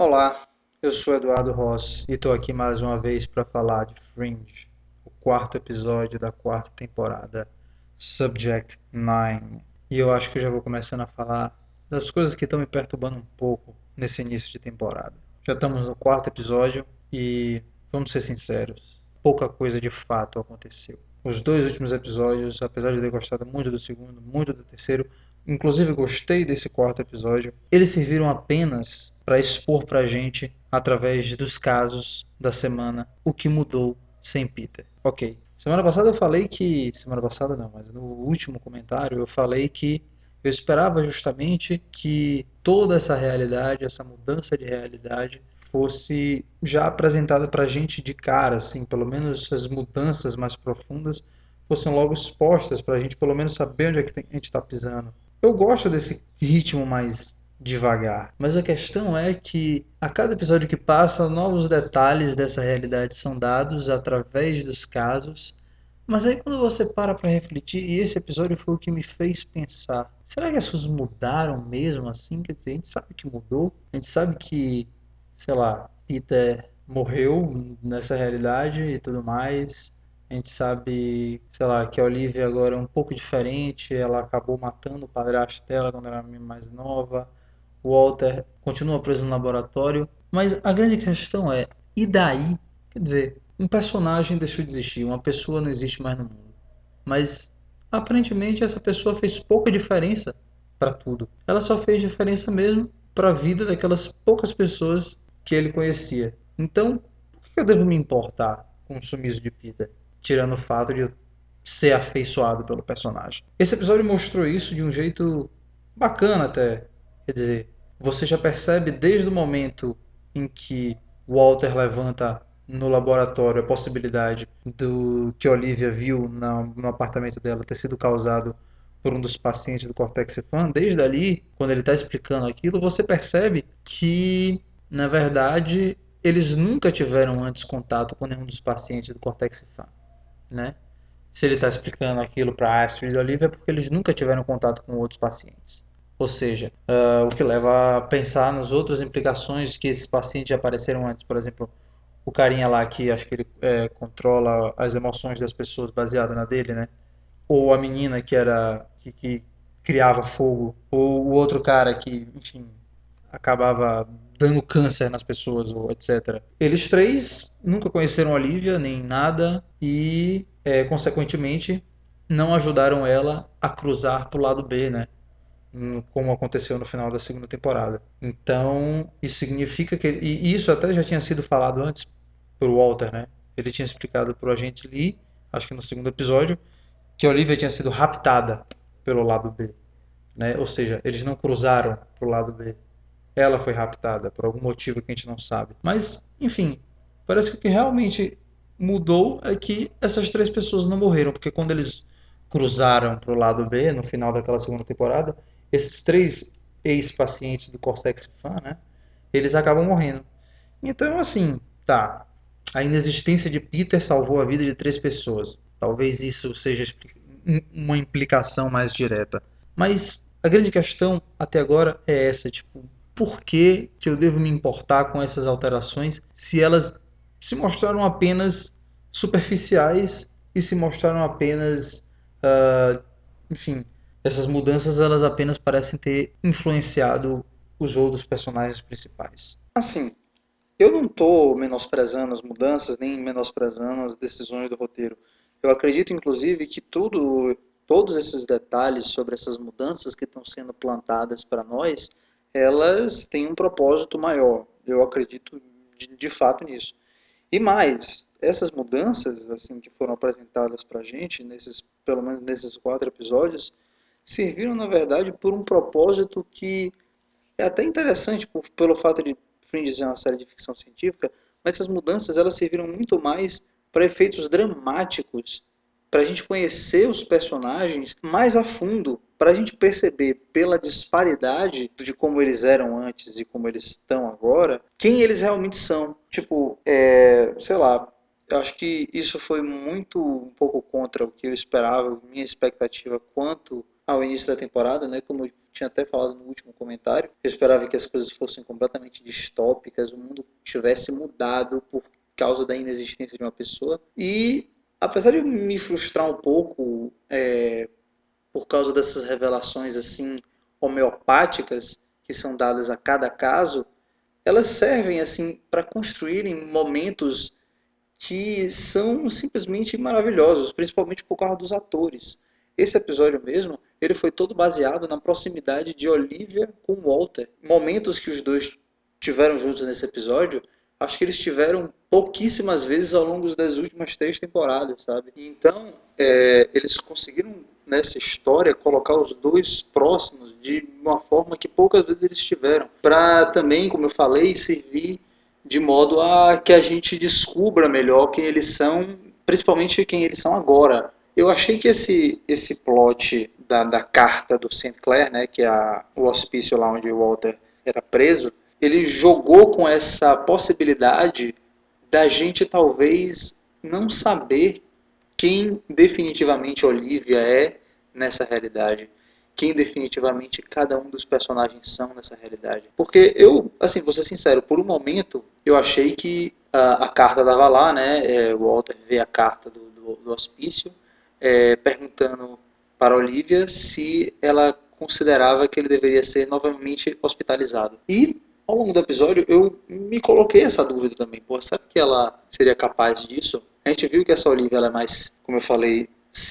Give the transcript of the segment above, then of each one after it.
Olá, eu sou Eduardo Ross e estou aqui mais uma vez para falar de Fringe, o quarto episódio da quarta temporada, Subject 9. E eu acho que eu já vou começando a falar das coisas que estão me perturbando um pouco nesse início de temporada. Já estamos no quarto episódio e, vamos ser sinceros, pouca coisa de fato aconteceu. Os dois últimos episódios, apesar de ter gostado muito do segundo, muito do terceiro, inclusive gostei desse quarto episódio, eles serviram apenas para expor para a gente, através dos casos da semana, o que mudou sem Peter. Ok. Semana passada eu falei que. Semana passada não, mas no último comentário eu falei que eu esperava justamente que toda essa realidade, essa mudança de realidade, fosse já apresentada para a gente de cara, assim, pelo menos as mudanças mais profundas fossem logo expostas para a gente pelo menos saber onde é que a gente está pisando. Eu gosto desse ritmo mais devagar, mas a questão é que a cada episódio que passa, novos detalhes dessa realidade são dados através dos casos. Mas aí quando você para para refletir, e esse episódio foi o que me fez pensar, será que as coisas mudaram mesmo assim? Quer dizer, a gente sabe que mudou, a gente sabe que, sei lá, Peter morreu nessa realidade e tudo mais, a gente sabe, sei lá, que a Olivia agora é um pouco diferente, ela acabou matando o padrasto dela quando era mais nova. O Walter continua preso no laboratório, mas a grande questão é, e daí? Quer dizer, um personagem deixou de existir, uma pessoa não existe mais no mundo. Mas aparentemente essa pessoa fez pouca diferença para tudo. Ela só fez diferença mesmo para a vida daquelas poucas pessoas que ele conhecia. Então, por que eu devo me importar com o sumiço de Peter? Tirando o fato de eu ser afeiçoado pelo personagem. Esse episódio mostrou isso de um jeito bacana até. Quer dizer, você já percebe desde o momento em que Walter levanta no laboratório a possibilidade do que Olivia viu no, no apartamento dela ter sido causado por um dos pacientes do Cortex Fan, desde ali, quando ele está explicando aquilo, você percebe que, na verdade, eles nunca tiveram antes contato com nenhum dos pacientes do Cortex Fan né? Se ele está explicando aquilo para Astrid e Olivia é porque eles nunca tiveram contato com outros pacientes. Ou seja, uh, o que leva a pensar nas outras implicações que esses pacientes já apareceram antes. Por exemplo, o carinha lá que acho que ele é, controla as emoções das pessoas baseado na dele, né? Ou a menina que era que, que criava fogo, ou o outro cara que, enfim, acabava dando câncer nas pessoas, ou etc. Eles três nunca conheceram a Olivia, nem nada, e, é, consequentemente, não ajudaram ela a cruzar para o lado B, né? Hum, como aconteceu no final da segunda temporada. Então, isso significa que. E isso até já tinha sido falado antes por Walter, né? Ele tinha explicado para o agente Lee, acho que no segundo episódio, que a Olivia tinha sido raptada pelo lado B. Né? Ou seja, eles não cruzaram para o lado B ela foi raptada por algum motivo que a gente não sabe. Mas, enfim, parece que o que realmente mudou é que essas três pessoas não morreram, porque quando eles cruzaram para o lado B, no final daquela segunda temporada, esses três ex-pacientes do Cortex Fan, né, eles acabam morrendo. Então, assim, tá, a inexistência de Peter salvou a vida de três pessoas. Talvez isso seja uma implicação mais direta. Mas a grande questão até agora é essa, tipo, por que, que eu devo me importar com essas alterações se elas se mostraram apenas superficiais e se mostraram apenas, uh, enfim, essas mudanças elas apenas parecem ter influenciado os outros personagens principais. Assim, eu não estou menosprezando as mudanças nem menosprezando as decisões do roteiro. Eu acredito, inclusive, que tudo, todos esses detalhes sobre essas mudanças que estão sendo plantadas para nós elas têm um propósito maior. Eu acredito de, de fato nisso. E mais, essas mudanças assim que foram apresentadas para a gente, nesses, pelo menos nesses quatro episódios, serviram na verdade por um propósito que é até interessante por, pelo fato de Fringe ser uma série de ficção científica, mas essas mudanças elas serviram muito mais para efeitos dramáticos para a gente conhecer os personagens mais a fundo, para a gente perceber pela disparidade de como eles eram antes e como eles estão agora, quem eles realmente são. Tipo, é, sei lá, eu acho que isso foi muito um pouco contra o que eu esperava, minha expectativa quanto ao início da temporada, né? Como eu tinha até falado no último comentário, eu esperava que as coisas fossem completamente distópicas, o mundo tivesse mudado por causa da inexistência de uma pessoa. E apesar de me frustrar um pouco é, por causa dessas revelações assim homeopáticas que são dadas a cada caso, elas servem assim para construírem momentos que são simplesmente maravilhosos, principalmente por causa dos atores. Esse episódio mesmo, ele foi todo baseado na proximidade de Olivia com Walter. Momentos que os dois tiveram juntos nesse episódio, acho que eles tiveram pouquíssimas vezes ao longo das últimas três temporadas, sabe? Então, é, eles conseguiram nessa história colocar os dois próximos de uma forma que poucas vezes eles tiveram, para também, como eu falei, servir de modo a que a gente descubra melhor quem eles são, principalmente quem eles são agora. Eu achei que esse esse plot da, da carta do St. Clair, né, que é a, o hospício lá onde o Walter era preso, ele jogou com essa possibilidade da gente talvez não saber quem definitivamente Olivia é nessa realidade, quem definitivamente cada um dos personagens são nessa realidade. Porque eu, assim, vou ser sincero, por um momento eu achei que a, a carta dava lá, né? É, o Walter vê a carta do, do, do hospício, é, perguntando para Olivia se ela considerava que ele deveria ser novamente hospitalizado. E ao longo do episódio eu me coloquei essa dúvida também. Pô, será que ela seria capaz disso? A gente viu que essa Olivia ela é mais, como eu falei,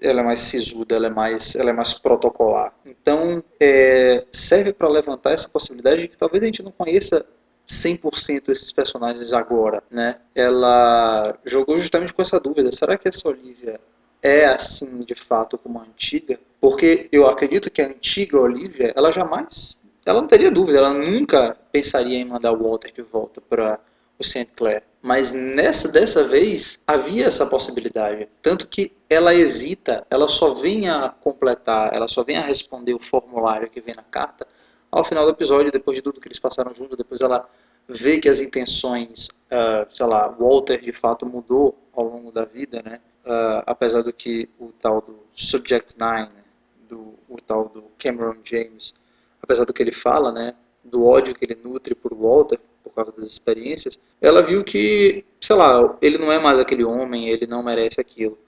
ela é mais sisuda, ela é mais, ela é mais protocolar. Então, é, serve para levantar essa possibilidade de que talvez a gente não conheça 100% esses personagens agora, né? Ela jogou justamente com essa dúvida, será que essa Olivia é assim de fato como a antiga? Porque eu acredito que a antiga Olivia, ela jamais ela não teria dúvida, ela nunca pensaria em mandar o Walter de volta para o St. Clair. Mas nessa dessa vez havia essa possibilidade, tanto que ela hesita, ela só vem a completar, ela só vem a responder o formulário que vem na carta ao final do episódio, depois de tudo que eles passaram junto, depois ela vê que as intenções, uh, sei lá, Walter de fato mudou ao longo da vida, né? Uh, apesar do que o tal do Subject 9, do, o tal do Cameron James apesar do que ele fala, né, do ódio que ele nutre por Walter, por causa das experiências, ela viu que, sei lá, ele não é mais aquele homem, ele não merece aquilo.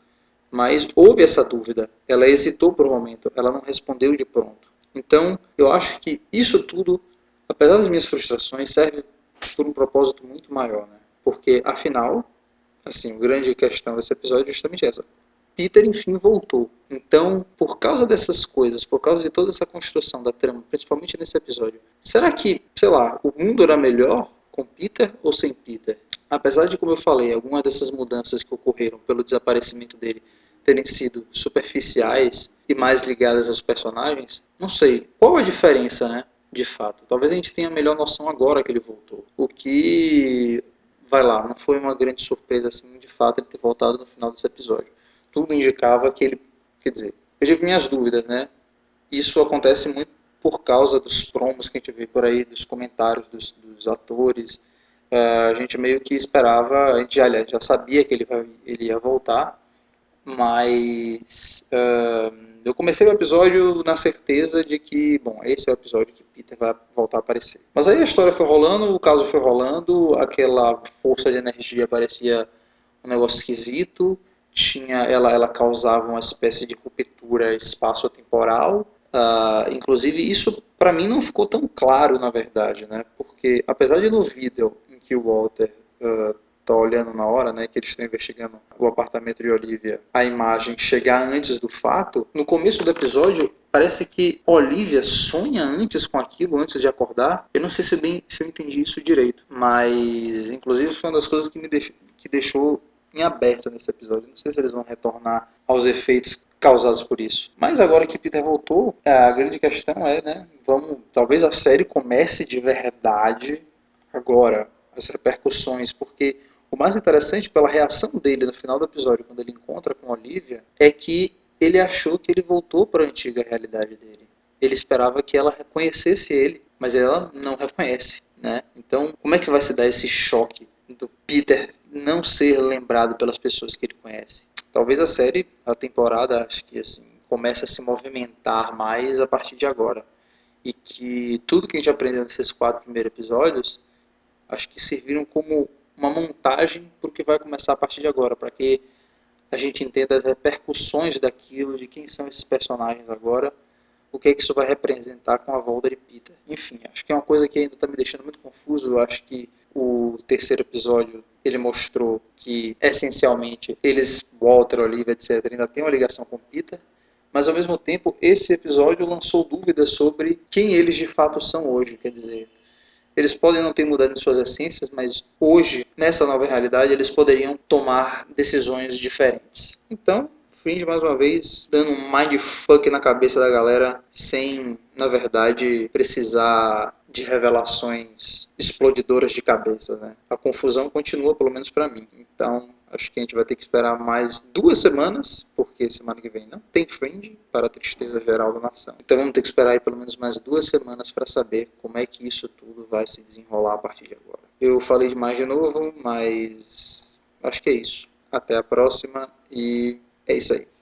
Mas houve essa dúvida, ela hesitou por um momento, ela não respondeu de pronto. Então, eu acho que isso tudo, apesar das minhas frustrações, serve por um propósito muito maior, né? Porque, afinal, assim, a grande questão desse episódio é justamente essa. Peter enfim voltou. Então, por causa dessas coisas, por causa de toda essa construção da trama, principalmente nesse episódio, será que, sei lá, o mundo era melhor com Peter ou sem Peter? Apesar de, como eu falei, algumas dessas mudanças que ocorreram pelo desaparecimento dele terem sido superficiais e mais ligadas aos personagens, não sei. Qual a diferença, né? De fato. Talvez a gente tenha a melhor noção agora que ele voltou. O que, vai lá, não foi uma grande surpresa assim, de fato, ele ter voltado no final desse episódio tudo indicava que ele, quer dizer, eu tive minhas dúvidas, né? Isso acontece muito por causa dos promos que a gente vê por aí, dos comentários dos, dos atores. Uh, a gente meio que esperava, a gente aliás, já sabia que ele, ele ia voltar, mas uh, eu comecei o episódio na certeza de que, bom, esse é o episódio que Peter vai voltar a aparecer. Mas aí a história foi rolando, o caso foi rolando, aquela força de energia parecia um negócio esquisito, tinha ela, ela causava uma espécie de ruptura espaço-temporal. Uh, inclusive, isso para mim não ficou tão claro, na verdade, né? Porque apesar de no vídeo em que o Walter uh, tá olhando na hora, né, que eles estão investigando o apartamento de Olivia, a imagem chegar antes do fato, no começo do episódio parece que Olivia sonha antes com aquilo, antes de acordar. Eu não sei se, bem, se eu entendi isso direito, mas inclusive foi uma das coisas que me deixou, que deixou em aberto nesse episódio. Não sei se eles vão retornar aos efeitos causados por isso. Mas agora que Peter voltou, a grande questão é, né, vamos, talvez a série comece de verdade agora, as repercussões, porque o mais interessante pela reação dele no final do episódio, quando ele encontra com Olivia, é que ele achou que ele voltou para a antiga realidade dele. Ele esperava que ela reconhecesse ele, mas ela não reconhece, né? Então, como é que vai se dar esse choque do Peter não ser lembrado pelas pessoas que ele conhece. Talvez a série, a temporada, acho que assim, comece a se movimentar mais a partir de agora. E que tudo que a gente aprendeu nesses quatro primeiros episódios, acho que serviram como uma montagem para o que vai começar a partir de agora, para que a gente entenda as repercussões daquilo, de quem são esses personagens agora, o que é que isso vai representar com a volta de Peter. Enfim, acho que é uma coisa que ainda está me deixando muito confuso. Eu acho que o terceiro episódio ele mostrou que essencialmente eles, Walter, Olivia, etc., ainda tem uma ligação com Peter, mas ao mesmo tempo esse episódio lançou dúvidas sobre quem eles de fato são hoje. Quer dizer, eles podem não ter mudado em suas essências, mas hoje, nessa nova realidade, eles poderiam tomar decisões diferentes. Então, Fringe, mais uma vez, dando um mindfuck na cabeça da galera, sem, na verdade, precisar de revelações explodidoras de cabeça. Né? A confusão continua, pelo menos para mim. Então, acho que a gente vai ter que esperar mais duas semanas, porque semana que vem não tem Fringe, para a tristeza geral da nação. Então, vamos ter que esperar aí pelo menos mais duas semanas para saber como é que isso tudo vai se desenrolar a partir de agora. Eu falei demais de novo, mas acho que é isso. Até a próxima e é isso aí.